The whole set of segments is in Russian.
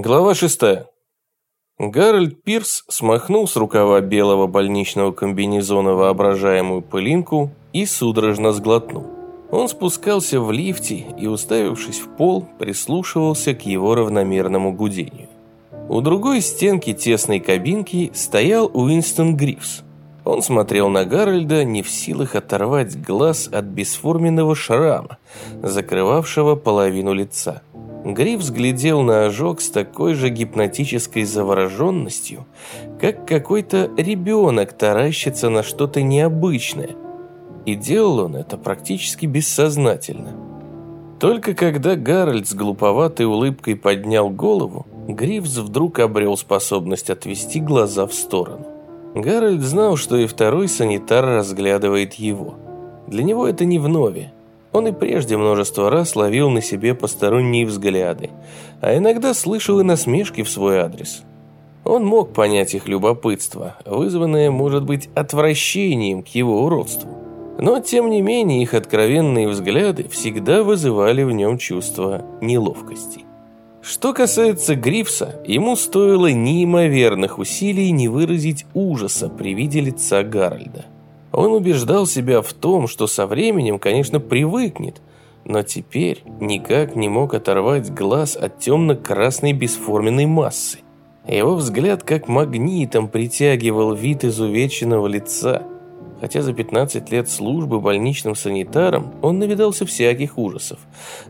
Глава шестая. Гарольд Пирс смахнул с рукава белого больничного комбинезона воображаемую пылинку и судорожно сглотнул. Он спускался в лифте и, уставившись в пол, прислушивался к его равномерному гудению. У другой стенки тесной кабинки стоял Уинстон Грифс. Он смотрел на Гарольда, не в силах оторвать глаз от бесформенного шрама, закрывавшего половину лица. Грифс глядел на ожог с такой же гипнотической завороженностью, как какой-то ребенок таращится на что-то необычное. И делал он это практически бессознательно. Только когда Гарольд с глуповатой улыбкой поднял голову, Грифс вдруг обрел способность отвести глаза в сторону. Гарольд знал, что и второй санитар разглядывает его. Для него это не вновь. Он и прежде множество раз ловил на себе посторонние взгляды, а иногда слышал и насмешки в свой адрес. Он мог понять их любопытство, вызванное, может быть, отвращением к его уродству. Но, тем не менее, их откровенные взгляды всегда вызывали в нем чувство неловкости. Что касается Грифса, ему стоило неимоверных усилий не выразить ужаса при виде лица Гарольда. Он убеждал себя в том, что со временем, конечно, привыкнет, но теперь никак не мог оторвать глаз от темно-красной бесформенной массы. Его взгляд как магнитом притягивал вид изувеченного лица – Хотя за 15 лет службы больничным санитаром он навидался всяких ужасов.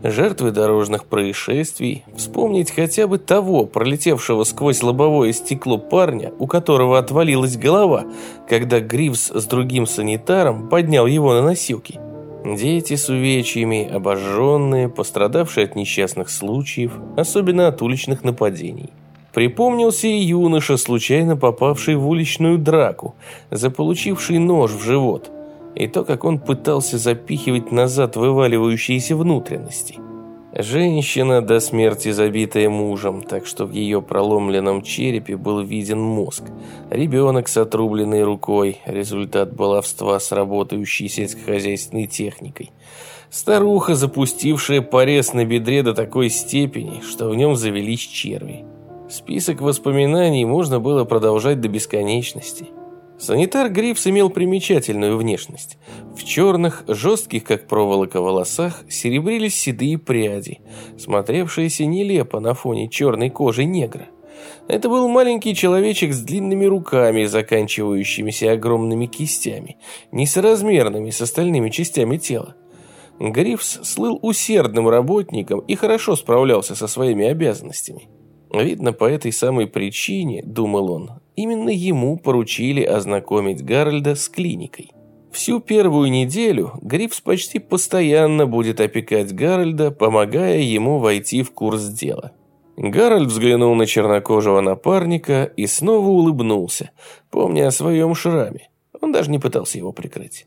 Жертвы дорожных происшествий, вспомнить хотя бы того, пролетевшего сквозь лобовое стекло парня, у которого отвалилась голова, когда Гривс с другим санитаром поднял его на носилки. Дети с увечьями, обожженные, пострадавшие от несчастных случаев, особенно от уличных нападений. Припомнился и юноша, случайно попавший в уличную драку, заполучивший нож в живот, и то, как он пытался запихивать назад вываливающиеся внутренности. Женщина до смерти забитая мужем, так что в ее проломленном черепе был виден мозг. Ребенок с отрубленной рукой, результат баловства с работающей сельскохозяйственной техникой. Старуха, запустившая порез на бедре до такой степени, что в нем завелись черви. Список воспоминаний можно было продолжать до бесконечности. Санитар Грифс имел примечательную внешность. В черных, жестких как проволока волосах серебрились седые пряди, смотревшиеся нелепо на фоне черной кожи негра. Это был маленький человечек с длинными руками, заканчивающимися огромными кистями, несоразмерными с остальными частями тела. Грифс слыл усердным работником и хорошо справлялся со своими обязанностями. Видно, по этой самой причине, думал он, именно ему поручили ознакомить Гарольда с клиникой. Всю первую неделю Грифс почти постоянно будет опекать Гарольда, помогая ему войти в курс дела. Гарольд взглянул на чернокожего напарника и снова улыбнулся, помня о своем шраме. Он даже не пытался его прикрыть.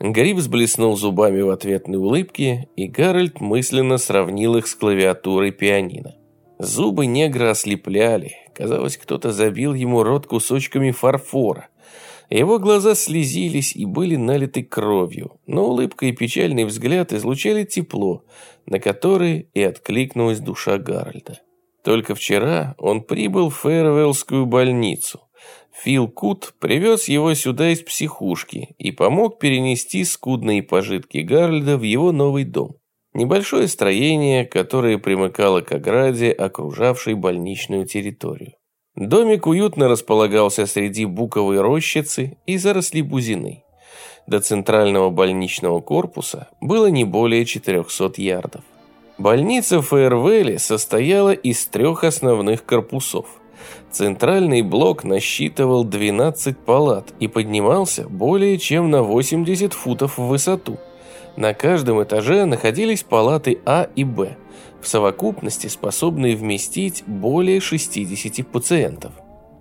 Грифс блеснул зубами в ответной улыбке, и Гарольд мысленно сравнил их с клавиатурой пианино. Зубы негра ослепляли. Казалось, кто-то забил ему рот кусочками фарфора. Его глаза слезились и были налиты кровью, но улыбка и печальный взгляд излучали тепло, на которое и откликнулась душа Гарольда. Только вчера он прибыл в Фейервеллскую больницу. Фил Кут привез его сюда из психушки и помог перенести скудные пожитки Гарольда в его новый дом. Небольшое строение, которое примыкало к ограде, окружавшей больничную территорию. Домик уютно располагался среди буковой рощицы и заросли бузины. До центрального больничного корпуса было не более 400 ярдов. Больница в состояла из трех основных корпусов. Центральный блок насчитывал 12 палат и поднимался более чем на 80 футов в высоту – на каждом этаже находились палаты А и Б, в совокупности способные вместить более 60 пациентов.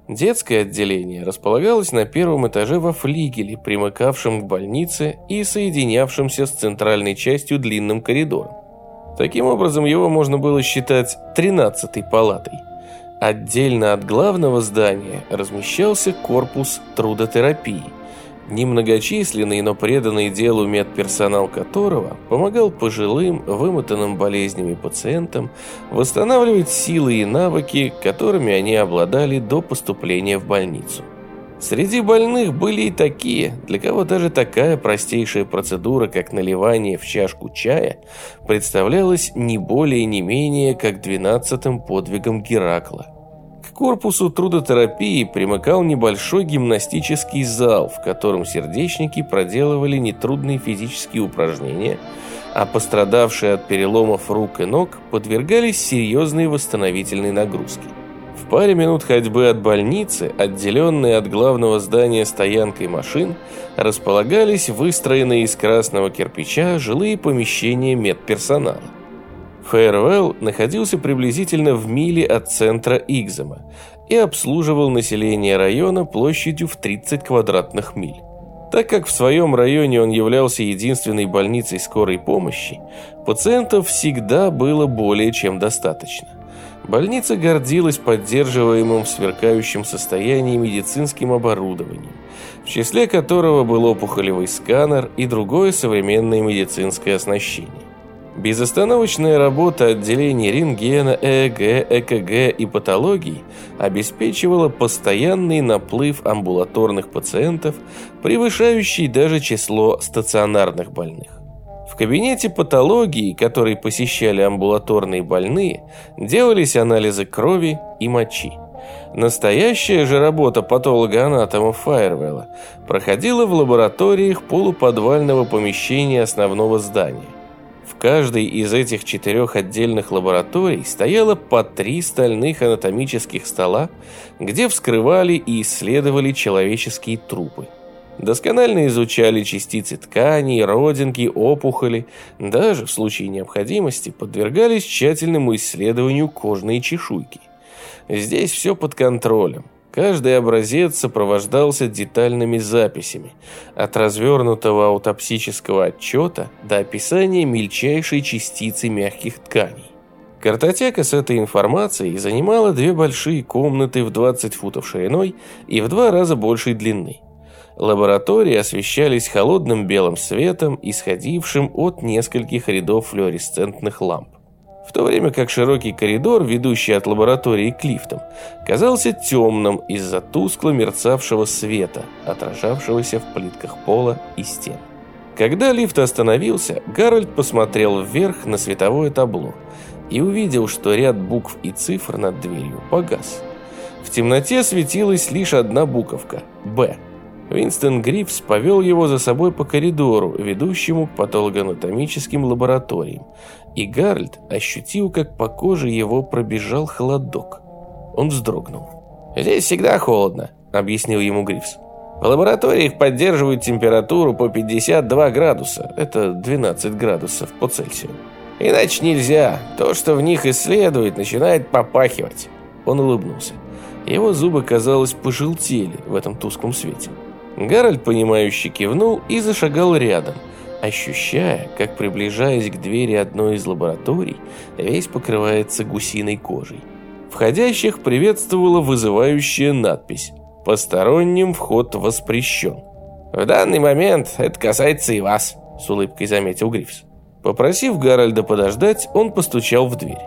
Детское отделение располагалось на первом этаже во флигеле, примыкавшем к больнице и соединявшемся с центральной частью длинным коридором. Таким образом, его можно было считать 13-й палатой. Отдельно от главного здания размещался корпус трудотерапии – немногочисленный, но преданный делу медперсонал которого помогал пожилым, вымотанным болезнями пациентам восстанавливать силы и навыки, которыми они обладали до поступления в больницу. Среди больных были и такие, для кого даже такая простейшая процедура, как наливание в чашку чая, представлялась не более не менее как двенадцатым подвигом Геракла. Корпусу трудотерапии примыкал небольшой гимнастический зал, в котором сердечники проделывали нетрудные физические упражнения, а пострадавшие от переломов рук и ног подвергались серьезной восстановительной нагрузке паре минут ходьбы от больницы, отделенные от главного здания стоянкой машин, располагались выстроенные из красного кирпича жилые помещения медперсонала. Фейервелл находился приблизительно в миле от центра Игзема и обслуживал население района площадью в 30 квадратных миль. Так как в своем районе он являлся единственной больницей скорой помощи, пациентов всегда было более чем достаточно. Больница гордилась поддерживаемым в сверкающем состоянии медицинским оборудованием, в числе которого был опухолевый сканер и другое современное медицинское оснащение. Безостановочная работа отделений рентгена, ЭЭГ, ЭКГ и патологий обеспечивала постоянный наплыв амбулаторных пациентов, превышающий даже число стационарных больных. В кабинете патологии, который посещали амбулаторные больные, делались анализы крови и мочи. Настоящая же работа патолога-анатома Файервелла проходила в лабораториях полуподвального помещения основного здания. Каждой из этих четырех отдельных лабораторий стояло по три стальных анатомических стола, где вскрывали и исследовали человеческие трупы. Досконально изучали частицы тканей, родинки, опухоли. Даже в случае необходимости подвергались тщательному исследованию кожные чешуйки. Здесь все под контролем. Каждый образец сопровождался детальными записями, от развернутого аутопсического отчета до описания мельчайшей частицы мягких тканей. Картотека с этой информацией занимала две большие комнаты в 20 футов шириной и в два раза большей длины. Лаборатории освещались холодным белым светом, исходившим от нескольких рядов флуоресцентных ламп. В то время как широкий коридор, ведущий от лаборатории к лифтам, казался темным из-за тускло мерцавшего света, отражавшегося в плитках пола и стен. Когда лифт остановился, Гарольд посмотрел вверх на световое табло и увидел, что ряд букв и цифр над дверью погас. В темноте светилась лишь одна буковка – «Б». Винстон Грифс повел его за собой по коридору, ведущему к патологоанатомическим лабораториям, и Гарольд ощутил, как по коже его пробежал холодок. Он вздрогнул. «Здесь всегда холодно», — объяснил ему Грифс. «В лабораториях поддерживают температуру по 52 градуса, это 12 градусов по Цельсию. Иначе нельзя, то, что в них исследуют, начинает попахивать». Он улыбнулся. Его зубы, казалось, пожелтели в этом тусклом свете. Гарольд, понимающе кивнул и зашагал рядом, ощущая, как, приближаясь к двери одной из лабораторий, весь покрывается гусиной кожей. Входящих приветствовала вызывающая надпись «Посторонним вход воспрещен». «В данный момент это касается и вас», — с улыбкой заметил Грифс. Попросив Гарольда подождать, он постучал в дверь.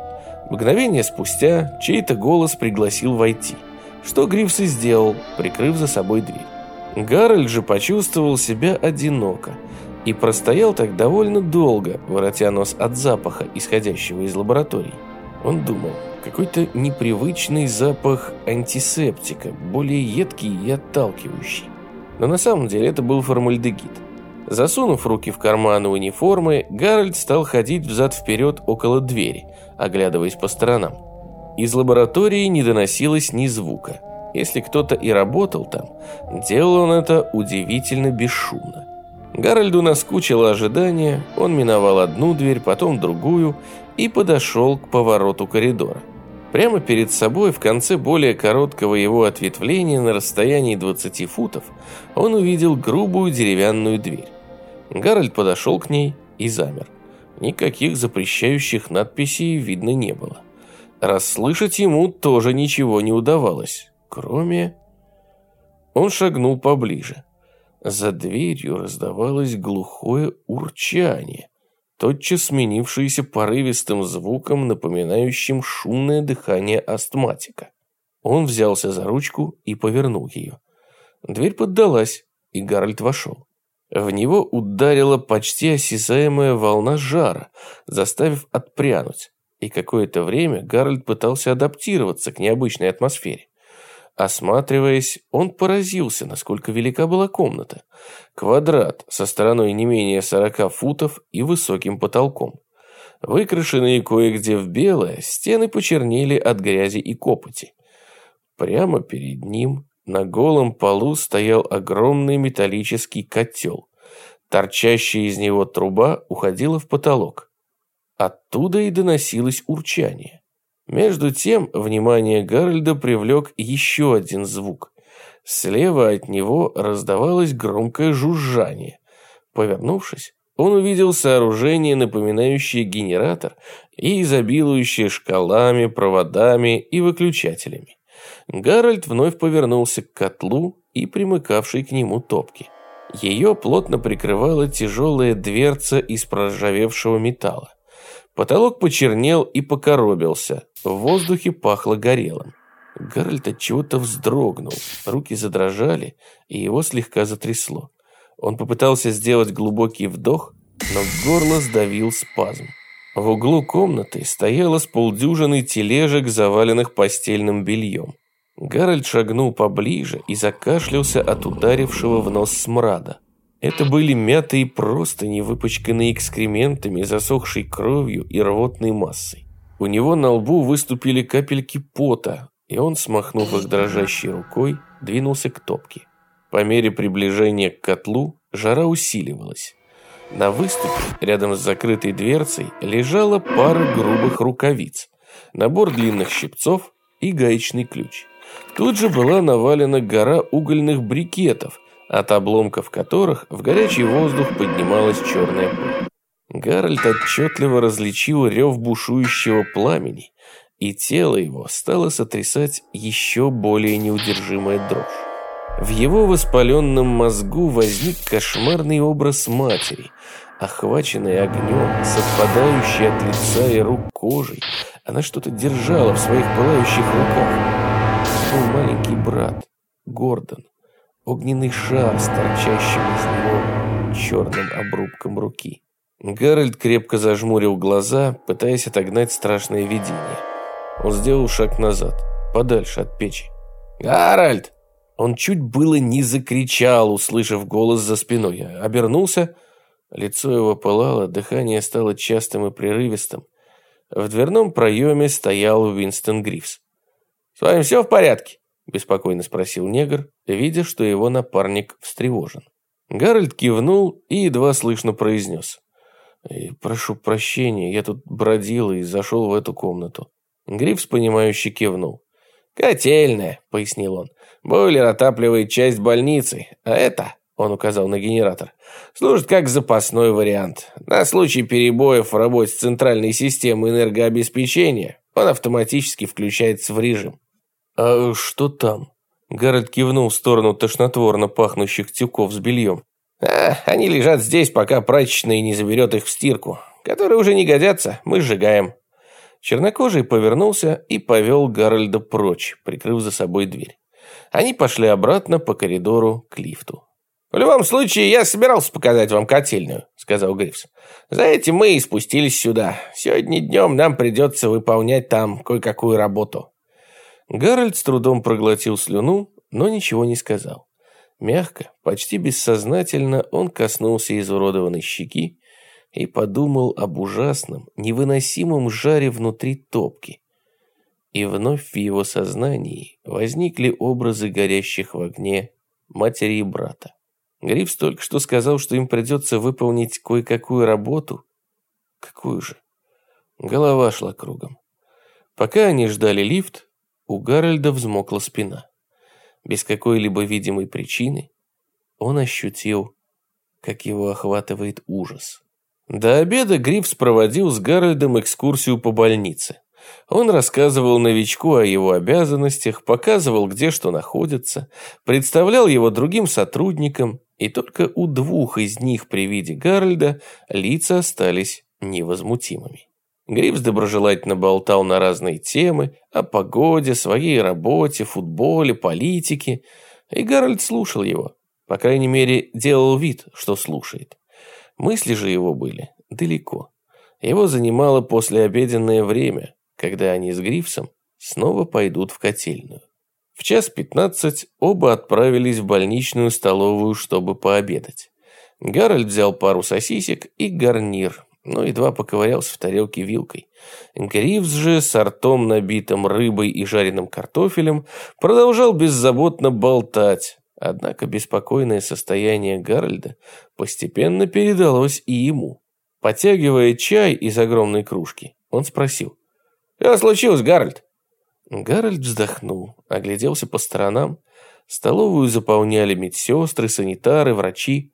Мгновение спустя чей-то голос пригласил войти, что Грифс и сделал, прикрыв за собой дверь. Гарольд же почувствовал себя одиноко и простоял так довольно долго, воротя нос от запаха, исходящего из лаборатории. Он думал, какой-то непривычный запах антисептика, более едкий и отталкивающий. Но на самом деле это был формальдегид. Засунув руки в карманы униформы, Гарольд стал ходить взад-вперед около двери, оглядываясь по сторонам. Из лаборатории не доносилось ни звука. Если кто-то и работал там, делал он это удивительно бесшумно. Гарольду наскучило ожидание, он миновал одну дверь, потом другую и подошел к повороту коридора. Прямо перед собой, в конце более короткого его ответвления на расстоянии 20 футов, он увидел грубую деревянную дверь. Гарольд подошел к ней и замер. Никаких запрещающих надписей видно не было. Расслышать ему тоже ничего не удавалось. Кроме... Он шагнул поближе. За дверью раздавалось глухое урчание, тотчас сменившееся порывистым звуком, напоминающим шумное дыхание астматика. Он взялся за ручку и повернул ее. Дверь поддалась, и Гарольд вошел. В него ударила почти осязаемая волна жара, заставив отпрянуть, и какое-то время Гарольд пытался адаптироваться к необычной атмосфере. Осматриваясь, он поразился, насколько велика была комната. Квадрат со стороной не менее 40 футов и высоким потолком. Выкрашенные кое-где в белое, стены почернели от грязи и копоти. Прямо перед ним на голом полу стоял огромный металлический котел. Торчащая из него труба уходила в потолок. Оттуда и доносилось урчание. Между тем, внимание Гарольда привлек еще один звук. Слева от него раздавалось громкое жужжание. Повернувшись, он увидел сооружение, напоминающее генератор и изобилующее шкалами, проводами и выключателями. Гарольд вновь повернулся к котлу и примыкавшей к нему топке. Ее плотно прикрывала тяжелая дверца из проржавевшего металла. Потолок почернел и покоробился, в воздухе пахло горелым. Гарольд отчего-то вздрогнул, руки задрожали, и его слегка затрясло. Он попытался сделать глубокий вдох, но горло сдавил спазм. В углу комнаты стояло с полдюжины тележек, заваленных постельным бельем. Гарольд шагнул поближе и закашлялся от ударившего в нос смрада. Это были мятые простыни, выпачканные экскрементами, засохшей кровью и рвотной массой. У него на лбу выступили капельки пота, и он, смахнув их дрожащей рукой, двинулся к топке. По мере приближения к котлу жара усиливалась. На выступе, рядом с закрытой дверцей, лежала пара грубых рукавиц, набор длинных щипцов и гаечный ключ. Тут же была навалена гора угольных брикетов, от обломков которых в горячий воздух поднималась черная пыль. Гарольд отчетливо различил рев бушующего пламени, и тело его стало сотрясать еще более неудержимая дрожь. В его воспаленном мозгу возник кошмарный образ матери, охваченной огнем, совпадающей от лица и рук кожей. Она что-то держала в своих пылающих руках. Был маленький брат, Гордон, огненный шар с торчащим из него черным обрубком руки. Гарольд крепко зажмурил глаза, пытаясь отогнать страшное видение. Он сделал шаг назад, подальше от печи. «Гарольд!» Он чуть было не закричал, услышав голос за спиной. Обернулся, лицо его пылало, дыхание стало частым и прерывистым. В дверном проеме стоял Уинстон Грифс. «С вами все в порядке?» – беспокойно спросил негр, видя, что его напарник встревожен. Гарольд кивнул и едва слышно произнес. «Прошу прощения, я тут бродил и зашел в эту комнату». Грифс, понимающе кивнул. «Котельная», — пояснил он. «Бойлер отапливает часть больницы, а это, — он указал на генератор, — служит как запасной вариант. На случай перебоев в работе центральной системы энергообеспечения он автоматически включается в режим. «А что там?» Гарольд кивнул в сторону тошнотворно пахнущих тюков с бельем. «А, они лежат здесь, пока прачечная не заберет их в стирку. Которые уже не годятся, мы сжигаем». Чернокожий повернулся и повел Гарольда прочь, прикрыв за собой дверь. Они пошли обратно по коридору к лифту. «В любом случае, я собирался показать вам котельную», — сказал Грифс. «За этим мы и спустились сюда. Сегодня днем нам придется выполнять там кое-какую работу». Гарольд с трудом проглотил слюну, но ничего не сказал. Мягко, почти бессознательно он коснулся изуродованной щеки и подумал об ужасном, невыносимом жаре внутри топки. И вновь в его сознании возникли образы горящих в огне матери и брата. Грифс только что сказал, что им придется выполнить кое-какую работу. Какую же? Голова шла кругом. Пока они ждали лифт, у Гарольда взмокла спина. Без какой-либо видимой причины он ощутил, как его охватывает ужас. До обеда Грифс проводил с Гарольдом экскурсию по больнице. Он рассказывал новичку о его обязанностях, показывал, где что находится, представлял его другим сотрудникам и только у двух из них при виде Гарольда лица остались невозмутимыми. Грифс доброжелательно болтал на разные темы, о погоде, своей работе, футболе, политике, и Гарольд слушал его. По крайней мере, делал вид, что слушает. Мысли же его были далеко. Его занимало послеобеденное время, когда они с Грифсом снова пойдут в котельную. В час пятнадцать оба отправились в больничную столовую, чтобы пообедать. Гарольд взял пару сосисек и гарнир, но едва поковырялся в тарелке вилкой. Грифс же с ртом набитым рыбой и жареным картофелем продолжал беззаботно болтать, однако беспокойное состояние Гарольда постепенно передалось и ему. Потягивая чай из огромной кружки, он спросил. «Что случилось, Гарольд?» Гарольд вздохнул, огляделся по сторонам. Столовую заполняли медсестры, санитары, врачи.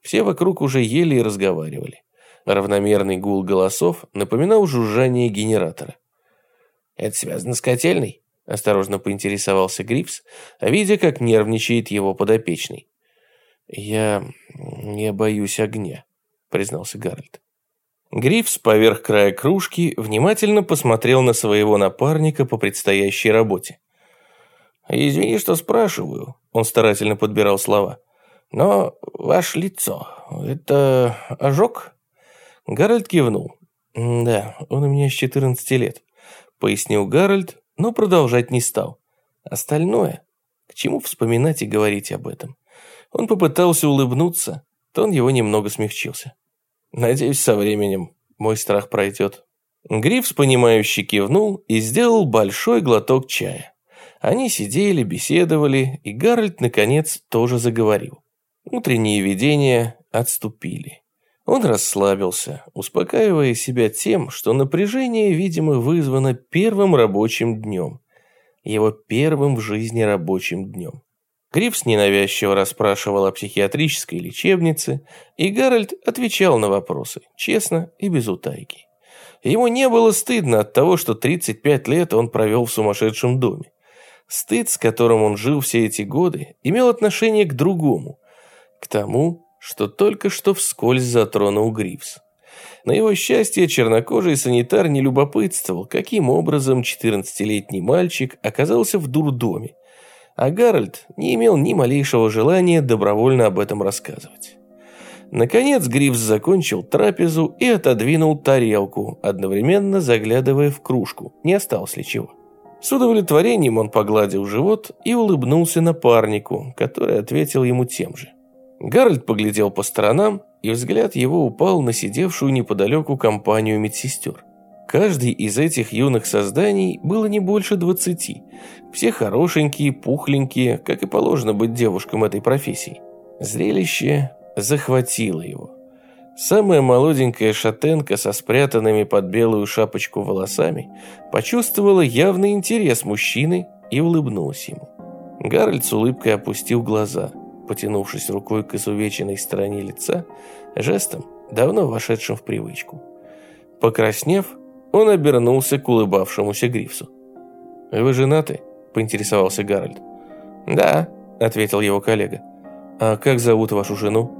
Все вокруг уже ели и разговаривали. Равномерный гул голосов напоминал жужжание генератора. «Это связано с котельной?» – осторожно поинтересовался Грифс, видя, как нервничает его подопечный. «Я... я боюсь огня», – признался Гарольд. Грифс поверх края кружки внимательно посмотрел на своего напарника по предстоящей работе. «Извини, что спрашиваю», – он старательно подбирал слова. «Но ваше лицо – это ожог?» Гарольд кивнул. «Да, он у меня с 14 лет», – пояснил Гарольд, но продолжать не стал. Остальное, к чему вспоминать и говорить об этом? Он попытался улыбнуться, тон его немного смягчился. Надеюсь, со временем мой страх пройдет. Грифс, понимающе кивнул и сделал большой глоток чая. Они сидели, беседовали, и Гарольд, наконец, тоже заговорил. Утренние видения отступили. Он расслабился, успокаивая себя тем, что напряжение, видимо, вызвано первым рабочим днем. Его первым в жизни рабочим днем. Грифс ненавязчиво расспрашивал о психиатрической лечебнице, и Гарольд отвечал на вопросы, честно и без утайки. Ему не было стыдно от того, что 35 лет он провел в сумасшедшем доме. Стыд, с которым он жил все эти годы, имел отношение к другому, к тому, что только что вскользь затронул Грифс. На его счастье, чернокожий санитар не любопытствовал, каким образом 14-летний мальчик оказался в дурдоме, а Гарольд не имел ни малейшего желания добровольно об этом рассказывать. Наконец Грифс закончил трапезу и отодвинул тарелку, одновременно заглядывая в кружку, не осталось ли чего. С удовлетворением он погладил живот и улыбнулся напарнику, который ответил ему тем же. Гарольд поглядел по сторонам, и взгляд его упал на сидевшую неподалеку компанию медсестер. Каждый из этих юных созданий было не больше двадцати. Все хорошенькие, пухленькие, как и положено быть девушкам этой профессии. Зрелище захватило его. Самая молоденькая шатенка со спрятанными под белую шапочку волосами почувствовала явный интерес мужчины и улыбнулась ему. Гарольд с улыбкой опустил глаза, потянувшись рукой к изувеченной стороне лица, жестом, давно вошедшим в привычку. Покраснев, он обернулся к улыбавшемуся Грифсу. «Вы женаты?» – поинтересовался Гарольд. «Да», – ответил его коллега. «А как зовут вашу жену?»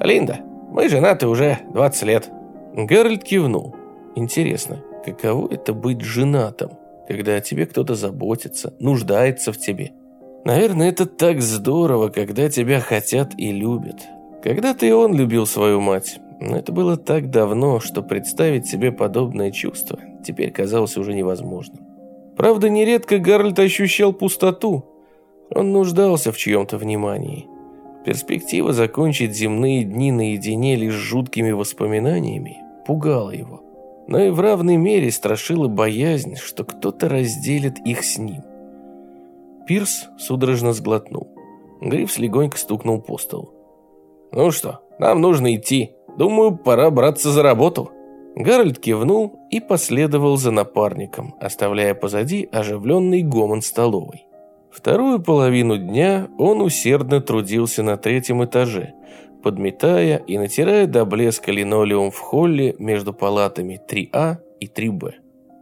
«Линда. Мы женаты уже 20 лет». Гарольд кивнул. «Интересно, каково это быть женатым, когда о тебе кто-то заботится, нуждается в тебе?» Наверное, это так здорово, когда тебя хотят и любят. Когда-то и он любил свою мать. Но это было так давно, что представить себе подобное чувство теперь казалось уже невозможным. Правда, нередко Гарольд ощущал пустоту. Он нуждался в чьем-то внимании. Перспектива закончить земные дни наедине лишь жуткими воспоминаниями пугала его. Но и в равной мере страшила боязнь, что кто-то разделит их с ним. Пирс судорожно сглотнул. Грифс легонько стукнул по столу. «Ну что, нам нужно идти. Думаю, пора браться за работу». Гарольд кивнул и последовал за напарником, оставляя позади оживленный гомон столовой. Вторую половину дня он усердно трудился на третьем этаже, подметая и натирая до блеска линолеум в холле между палатами 3А и 3Б.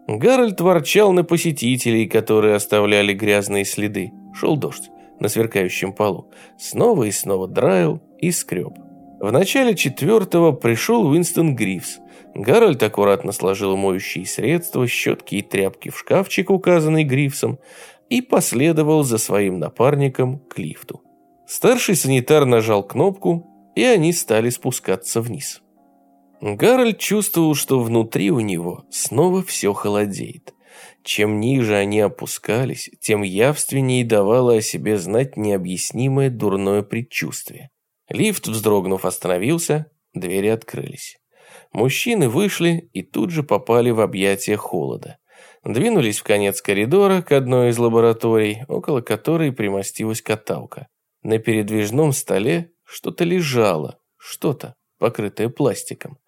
Гарольд ворчал на посетителей, которые оставляли грязные следы. Шел дождь на сверкающем полу. Снова и снова драил и скреб. В начале четвертого пришел Уинстон Грифс. Гарольд аккуратно сложил моющие средства, щетки и тряпки в шкафчик, указанный Грифсом, и последовал за своим напарником к лифту. Старший санитар нажал кнопку, и они стали спускаться вниз. Гарольд чувствовал, что внутри у него снова все холодеет. Чем ниже они опускались, тем явственнее давало о себе знать необъяснимое дурное предчувствие. Лифт, вздрогнув, остановился, двери открылись. Мужчины вышли и тут же попали в объятия холода. Двинулись в конец коридора к одной из лабораторий, около которой примостилась каталка. На передвижном столе что-то лежало, что-то, покрытое пластиком.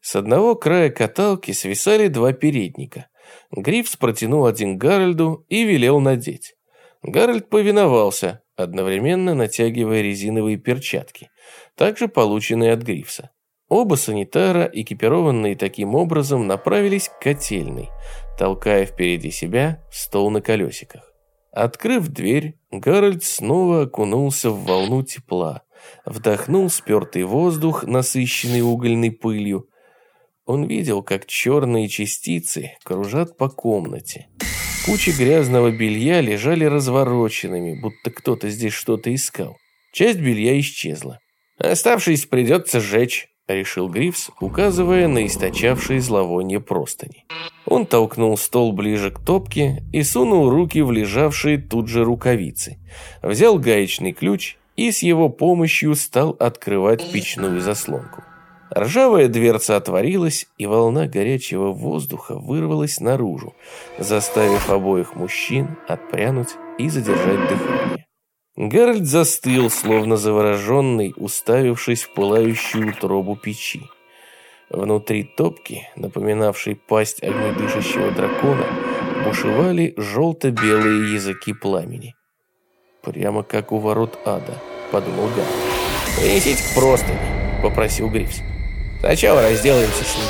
С одного края каталки свисали два передника. Грифс протянул один Гарольду и велел надеть. Гарольд повиновался, одновременно натягивая резиновые перчатки, также полученные от Грифса. Оба санитара, экипированные таким образом, направились к котельной, толкая впереди себя стол на колесиках. Открыв дверь, Гарольд снова окунулся в волну тепла, вдохнул спертый воздух, насыщенный угольной пылью. Он видел, как черные частицы кружат по комнате. Кучи грязного белья лежали развороченными, будто кто-то здесь что-то искал. Часть белья исчезла. Оставшись придется сжечь, решил Грифс, указывая на источавшие зловоние простыни. Он толкнул стол ближе к топке и сунул руки в лежавшие тут же рукавицы. Взял гаечный ключ и с его помощью стал открывать печную заслонку. Ржавая дверца отворилась, и волна горячего воздуха вырвалась наружу, заставив обоих мужчин отпрянуть и задержать дыхание. Гарольд застыл, словно завороженный, уставившись в пылающую утробу печи. Внутри топки, напоминавшей пасть огнедышащего дракона, бушевали желто-белые языки пламени. «Прямо как у ворот ада», — подумал Гарольд. «Принесите-ка простыни», — попросил Грифс. «Сначала разделаемся с ним».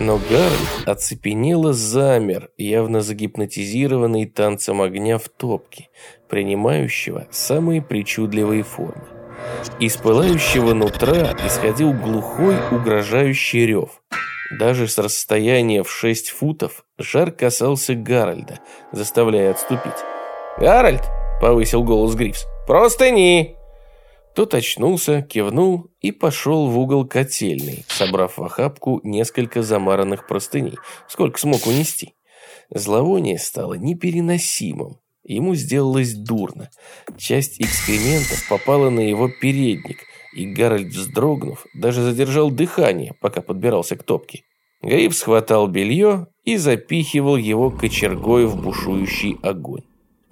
Но Гарольд оцепенело замер, явно загипнотизированный танцем огня в топке, принимающего самые причудливые формы. Из пылающего нутра исходил глухой, угрожающий рев. Даже с расстояния в шесть футов жар касался Гарольда, заставляя отступить. «Гарольд!» — повысил голос Грифс. «Простыни!» Тот очнулся, кивнул и пошел в угол котельной, собрав в охапку несколько замаранных простыней, сколько смог унести. Зловоние стало непереносимым. Ему сделалось дурно. Часть экскрементов попала на его передник, и Гарольд, вздрогнув, даже задержал дыхание, пока подбирался к топке. Гриб схватал белье и запихивал его кочергой в бушующий огонь.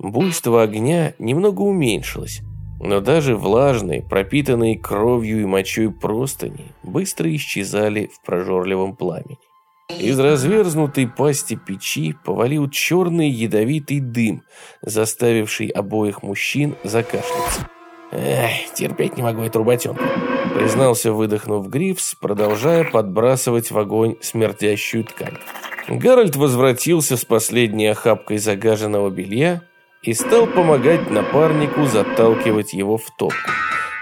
Буйство огня немного уменьшилось, но даже влажные, пропитанные кровью и мочой простыни быстро исчезали в прожорливом пламени. Из разверзнутой пасти печи повалил черный ядовитый дым, заставивший обоих мужчин закашляться. «Эх, терпеть не могу эту работенку», — признался, выдохнув Грифс, продолжая подбрасывать в огонь смердящую ткань. Гарольд возвратился с последней охапкой загаженного белья и стал помогать напарнику заталкивать его в топку,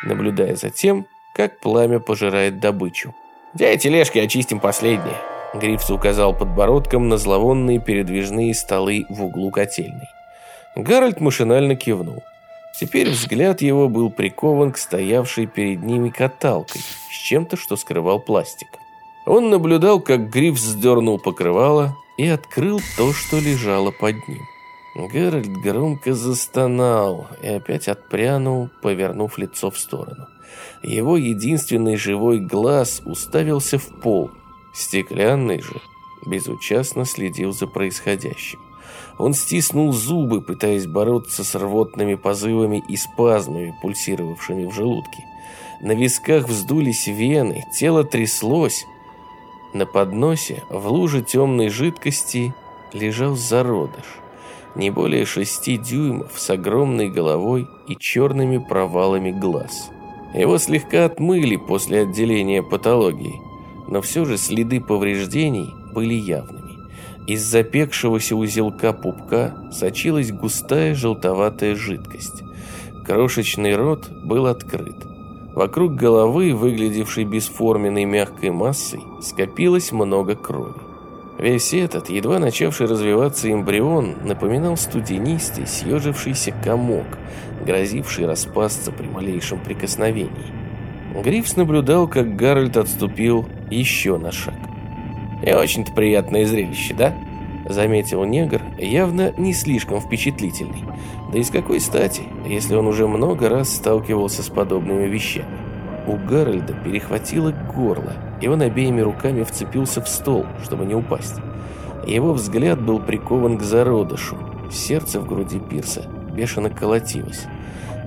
наблюдая за тем, как пламя пожирает добычу. «Где тележки очистим последние?» Грифс указал подбородком на зловонные передвижные столы в углу котельной. Гарольд машинально кивнул. Теперь взгляд его был прикован к стоявшей перед ними каталкой с чем-то, что скрывал пластик. Он наблюдал, как Грифс сдернул покрывало и открыл то, что лежало под ним. Геральт громко застонал и опять отпрянул, повернув лицо в сторону. Его единственный живой глаз уставился в пол. Стеклянный же безучастно следил за происходящим. Он стиснул зубы, пытаясь бороться с рвотными позывами и спазмами, пульсировавшими в желудке. На висках вздулись вены, тело тряслось. На подносе в луже темной жидкости лежал зародыш не более шести дюймов с огромной головой и черными провалами глаз. Его слегка отмыли после отделения патологии, но все же следы повреждений были явными. Из запекшегося узелка пупка сочилась густая желтоватая жидкость. Крошечный рот был открыт. Вокруг головы, выглядевшей бесформенной мягкой массой, скопилось много крови. Весь этот, едва начавший развиваться эмбрион, напоминал студенистый, съежившийся комок, грозивший распасться при малейшем прикосновении. Грифс наблюдал, как Гарольд отступил еще на шаг. «И очень-то приятное зрелище, да?» Заметил негр, явно не слишком впечатлительный. Да и с какой стати, если он уже много раз сталкивался с подобными вещами? У Гарольда перехватило горло, и он обеими руками вцепился в стол, чтобы не упасть. Его взгляд был прикован к зародышу. Сердце в груди Пирса бешено колотилось.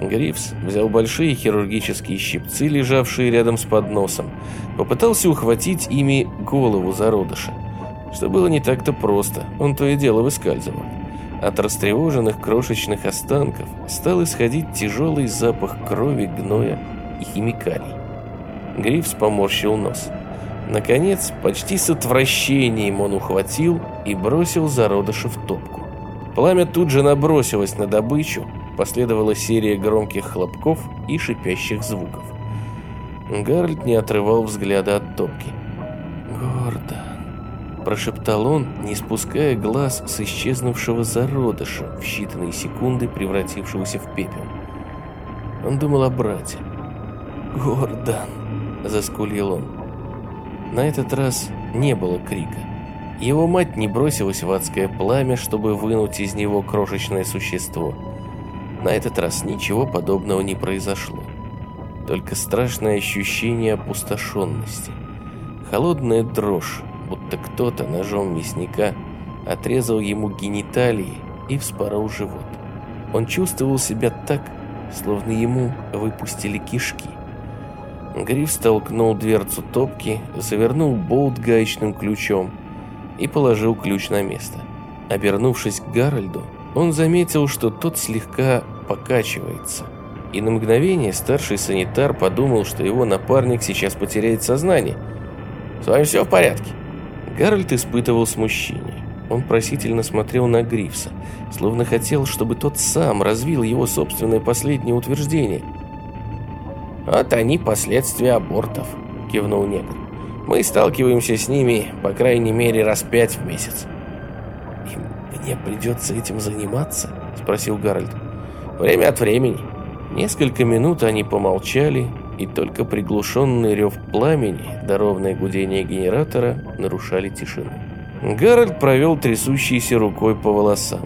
Грифс взял большие хирургические щипцы, лежавшие рядом с подносом, попытался ухватить ими голову зародыша. Что было не так-то просто, он то и дело выскальзывал. От растревоженных крошечных останков стал исходить тяжелый запах крови, гноя и химикалий. Грифс поморщил нос. Наконец, почти с отвращением он ухватил и бросил зародыша в топку. Пламя тут же набросилось на добычу, последовала серия громких хлопков и шипящих звуков. Гарольд не отрывал взгляда от топки. «Гордо», – прошептал он, не спуская глаз с исчезнувшего зародыша, в считанные секунды превратившегося в пепел. Он думал о брате. «Гордон», – заскулил он. На этот раз не было крика. Его мать не бросилась в адское пламя, чтобы вынуть из него крошечное существо – на этот раз ничего подобного не произошло. Только страшное ощущение опустошенности. Холодная дрожь, будто кто-то ножом мясника отрезал ему гениталии и вспорол живот. Он чувствовал себя так, словно ему выпустили кишки. Гриф столкнул дверцу топки, завернул болт гаечным ключом и положил ключ на место. Обернувшись к Гарольду, он заметил, что тот слегка покачивается. И на мгновение старший санитар подумал, что его напарник сейчас потеряет сознание. «С вами все в порядке?» Гарольд испытывал смущение. Он просительно смотрел на Грифса, словно хотел, чтобы тот сам развил его собственное последнее утверждение. «Вот они последствия абортов», – кивнул негр. «Мы сталкиваемся с ними, по крайней мере, раз пять в месяц». «И мне придется этим заниматься?» – спросил Гарольд. Время от времени. Несколько минут они помолчали, и только приглушенный рев пламени, да гудение генератора нарушали тишину. Гарольд провел трясущейся рукой по волосам.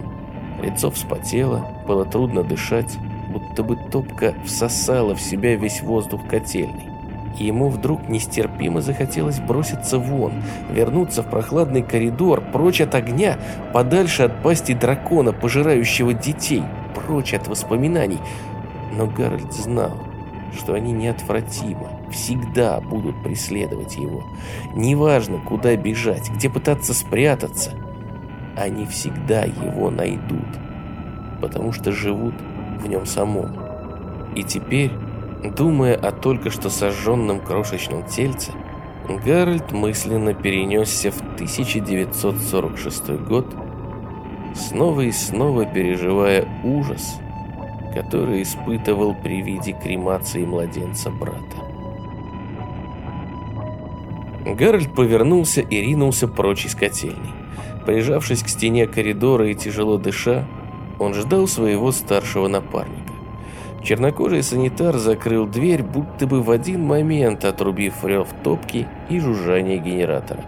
Лицо вспотело, было трудно дышать, будто бы топка всосала в себя весь воздух котельный. И ему вдруг нестерпимо захотелось броситься вон, вернуться в прохладный коридор, прочь от огня, подальше от пасти дракона, пожирающего детей, прочь от воспоминаний. Но Гарольд знал, что они неотвратимо, всегда будут преследовать его. Неважно, куда бежать, где пытаться спрятаться, они всегда его найдут, потому что живут в нем самом. И теперь, думая о только что сожженном крошечном тельце, Гарольд мысленно перенесся в 1946 год снова и снова переживая ужас, который испытывал при виде кремации младенца брата. Гарольд повернулся и ринулся прочь из котельни. Прижавшись к стене коридора и тяжело дыша, он ждал своего старшего напарника. Чернокожий санитар закрыл дверь, будто бы в один момент отрубив рев топки и жужжание генератора.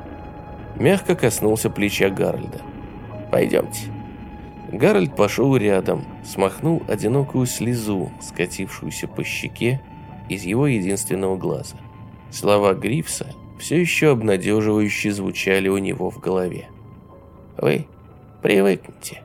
Мягко коснулся плеча Гарольда. «Пойдемте». Гарольд пошел рядом, смахнул одинокую слезу, скатившуюся по щеке из его единственного глаза. Слова Грифса все еще обнадеживающе звучали у него в голове. «Вы привыкнете».